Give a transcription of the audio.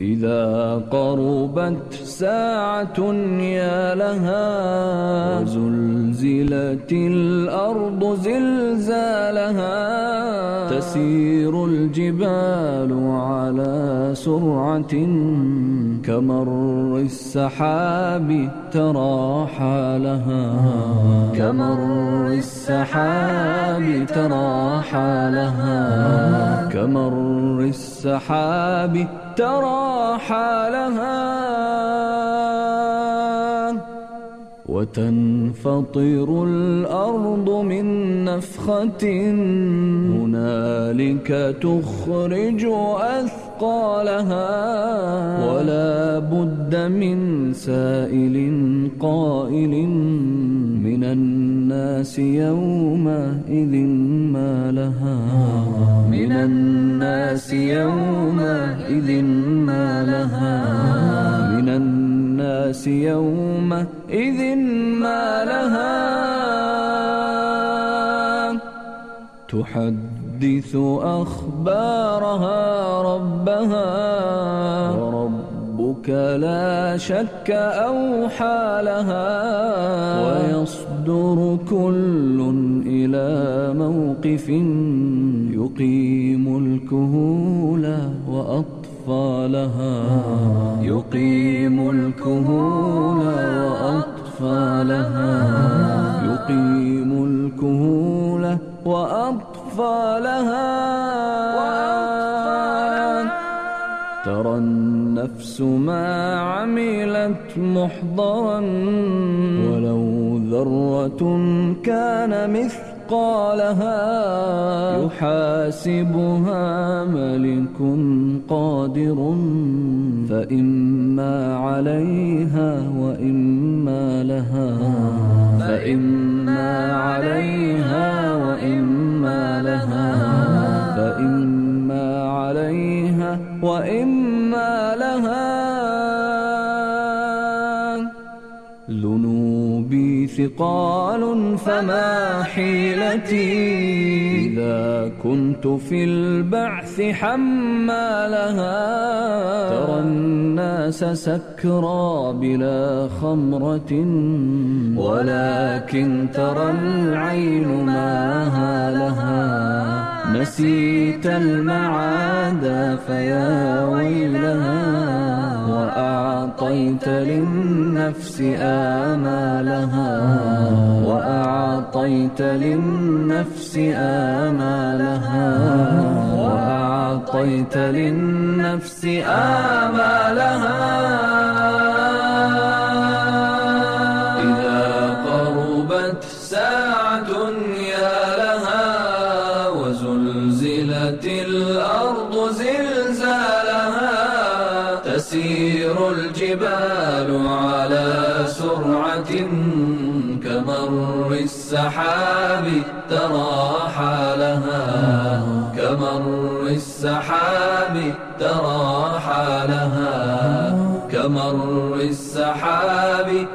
إذا قربت ساعة يا لها وزلزلت الأرض زلزالها تسير الجبال على سرعة كمر السحاب ترى حالها كمر السحاب ترى حالها كمر السحاب ترى حالها وتنفطر الأرض من نفخة هنالك تخرج أثقالها ولا بد من سائل قائل من الناس يومئذ ما لها من الناس يومئذ ما لها. من الناس يومئذ ما لها. تحدث أخبارها ربها. وربك لا شك أوحى لها. ويصدر كل إلى موقف يقيم الكهول وأطفالها. يقيم الكهول وأطفالها. يقيم الكهول وأطفالها. ترى النفس ما عملت محضرا. ولو ذرة كان مثقالها يحاسبها ملك قادر فإما عليها وإما لها فإما عليها وإما لها فإما عليها وإما لها ذنوبي ثقال فما حيلتي. إذا كنت في البعث حمالها ترى الناس سكرى بلا خمرة ولكن ترى العين ما لها نسيت المعاد فيا ويلها. وأعطيت للنفس آمالها وأعطيت للنفس آمالها وأعطيت للنفس آمالها تسير الجبال على سرعة كمر السحاب ترى حالها كمر السحاب ترى حالها كمر السحاب